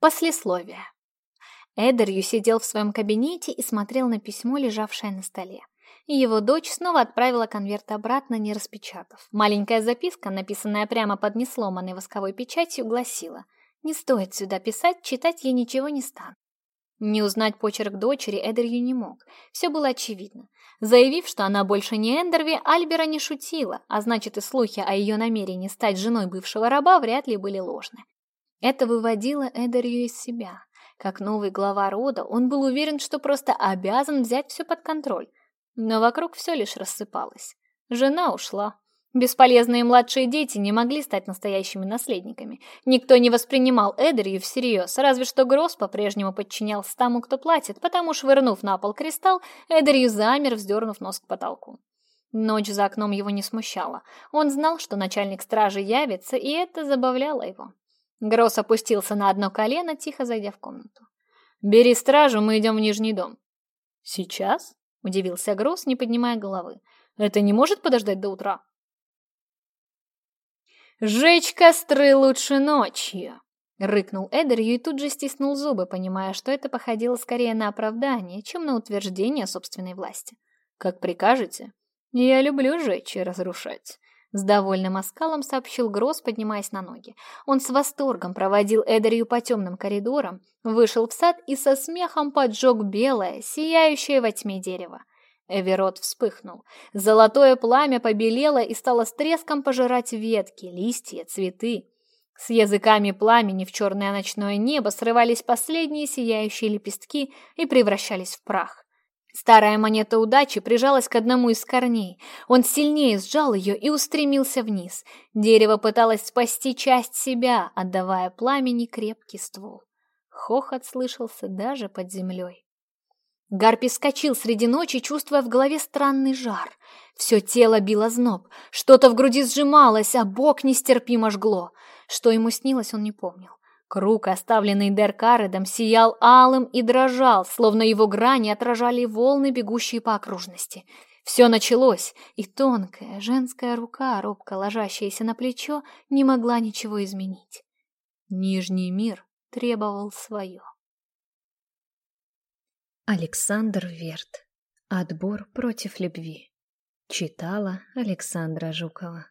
Послесловие. Эдерью сидел в своем кабинете и смотрел на письмо, лежавшее на столе. Его дочь снова отправила конверт обратно, не распечатав. Маленькая записка, написанная прямо под несломанной восковой печатью, гласила «Не стоит сюда писать, читать я ничего не стану». Не узнать почерк дочери Эдерью не мог. Все было очевидно. Заявив, что она больше не Эндерви, Альбера не шутила, а значит и слухи о ее намерении стать женой бывшего раба вряд ли были ложны. Это выводило Эдерью из себя. Как новый глава рода, он был уверен, что просто обязан взять все под контроль. Но вокруг все лишь рассыпалось. Жена ушла, Бесполезные младшие дети не могли стать настоящими наследниками. Никто не воспринимал Эдерью всерьез, разве что Гросс по-прежнему подчинялся тому, кто платит, потому швырнув на пол кристалл, Эдерью замер, вздернув нос к потолку. Ночь за окном его не смущала. Он знал, что начальник стражи явится, и это забавляло его. Гросс опустился на одно колено, тихо зайдя в комнату. «Бери стражу, мы идем в Нижний дом». «Сейчас?» — удивился Гросс, не поднимая головы. «Это не может подождать до утра?» «Жечь костры лучше ночью!» — рыкнул Эдерью и тут же стиснул зубы, понимая, что это походило скорее на оправдание, чем на утверждение собственной власти. «Как прикажете. Я люблю жечь и разрушать». С довольным оскалом сообщил Гросс, поднимаясь на ноги. Он с восторгом проводил Эдерью по темным коридорам, вышел в сад и со смехом поджег белое, сияющее во тьме дерево. Эверот вспыхнул. Золотое пламя побелело и стало с треском пожирать ветки, листья, цветы. С языками пламени в черное ночное небо срывались последние сияющие Старая монета удачи прижалась к одному из корней. Он сильнее сжал ее и устремился вниз. Дерево пыталось спасти часть себя, отдавая пламени крепкий ствол. Хохот слышался даже под землей. Гарпи скочил среди ночи, чувствуя в голове странный жар. Все тело било зноб, что-то в груди сжималось, а бок нестерпимо жгло. Что ему снилось, он не помнил. Круг, оставленный Деркаредом, сиял алым и дрожал, словно его грани отражали волны, бегущие по окружности. Все началось, и тонкая женская рука, робко ложащаяся на плечо, не могла ничего изменить. Нижний мир требовал свое. Александр Верт. Отбор против любви. Читала Александра Жукова.